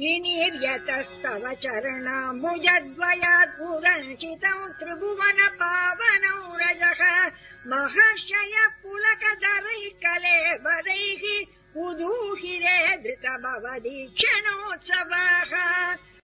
विनिर्यतस्तव चरणमुजद्वयात् पुरञ्चितम् त्रिभुवन पावनौ रजः महर्षय पुलकधरैः कले उदूहिरे उधूहिरे